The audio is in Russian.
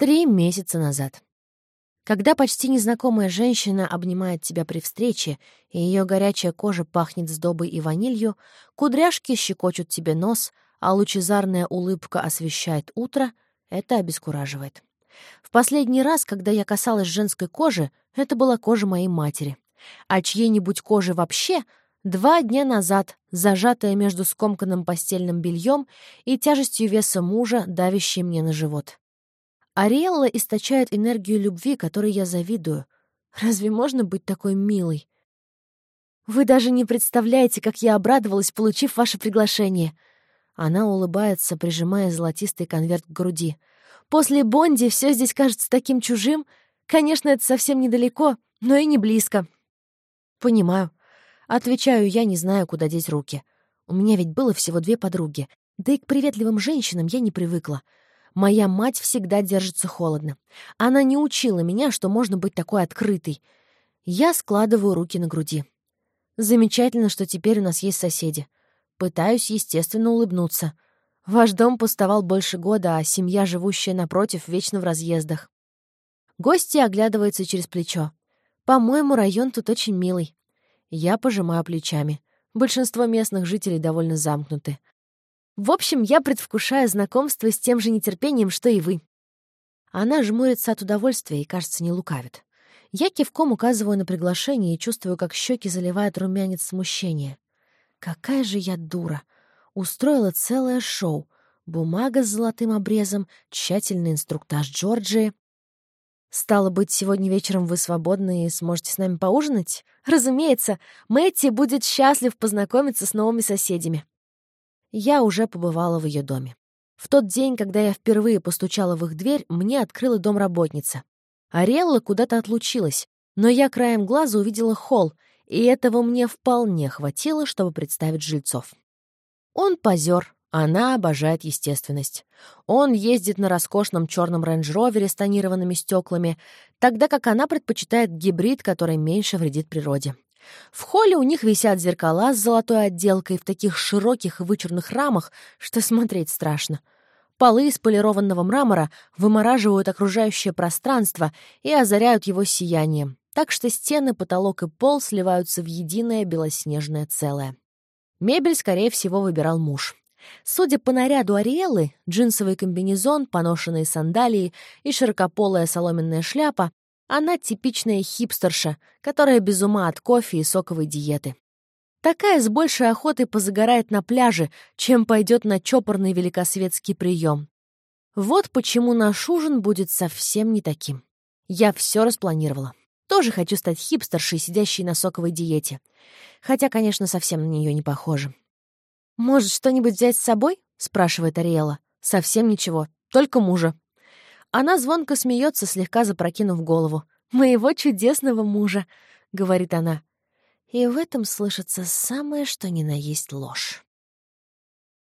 Три месяца назад. Когда почти незнакомая женщина обнимает тебя при встрече, и ее горячая кожа пахнет сдобой и ванилью, кудряшки щекочут тебе нос, а лучезарная улыбка освещает утро, это обескураживает. В последний раз, когда я касалась женской кожи, это была кожа моей матери. А чьей-нибудь кожи вообще два дня назад, зажатая между скомканным постельным бельем и тяжестью веса мужа, давящей мне на живот. Ариэлла источает энергию любви, которой я завидую. Разве можно быть такой милой? Вы даже не представляете, как я обрадовалась, получив ваше приглашение. Она улыбается, прижимая золотистый конверт к груди. После Бонди все здесь кажется таким чужим. Конечно, это совсем недалеко, но и не близко. Понимаю. Отвечаю я, не знаю, куда деть руки. У меня ведь было всего две подруги. Да и к приветливым женщинам я не привыкла. Моя мать всегда держится холодно. Она не учила меня, что можно быть такой открытой. Я складываю руки на груди. Замечательно, что теперь у нас есть соседи. Пытаюсь, естественно, улыбнуться. Ваш дом пустовал больше года, а семья, живущая напротив, вечно в разъездах. Гости оглядываются через плечо. По-моему, район тут очень милый. Я пожимаю плечами. Большинство местных жителей довольно замкнуты. В общем, я предвкушаю знакомство с тем же нетерпением, что и вы. Она жмурится от удовольствия и, кажется, не лукавит. Я кивком указываю на приглашение и чувствую, как щеки заливает румянец смущения. Какая же я дура! Устроила целое шоу. Бумага с золотым обрезом, тщательный инструктаж Джорджии. «Стало быть, сегодня вечером вы свободны и сможете с нами поужинать?» «Разумеется, Мэтти будет счастлив познакомиться с новыми соседями я уже побывала в ее доме. В тот день, когда я впервые постучала в их дверь, мне открыла домработница. Арелла куда-то отлучилась, но я краем глаза увидела холл, и этого мне вполне хватило, чтобы представить жильцов. Он позер, она обожает естественность. Он ездит на роскошном черном рейндж-ровере с тонированными стеклами, тогда как она предпочитает гибрид, который меньше вредит природе. В холле у них висят зеркала с золотой отделкой в таких широких и вычурных рамах, что смотреть страшно. Полы из полированного мрамора вымораживают окружающее пространство и озаряют его сиянием, так что стены, потолок и пол сливаются в единое белоснежное целое. Мебель, скорее всего, выбирал муж. Судя по наряду Ариэлы, джинсовый комбинезон, поношенные сандалии и широкополая соломенная шляпа она типичная хипстерша, которая без ума от кофе и соковой диеты. Такая с большей охотой позагорает на пляже, чем пойдет на чопорный великосветский прием. Вот почему наш ужин будет совсем не таким. Я все распланировала. Тоже хочу стать хипстершей, сидящей на соковой диете. Хотя, конечно, совсем на нее не похоже. «Может, что-нибудь взять с собой?» — спрашивает Ариэла. «Совсем ничего. Только мужа. Она звонко смеется, слегка запрокинув голову. «Моего чудесного мужа», — говорит она. И в этом слышится самое что ни на есть ложь.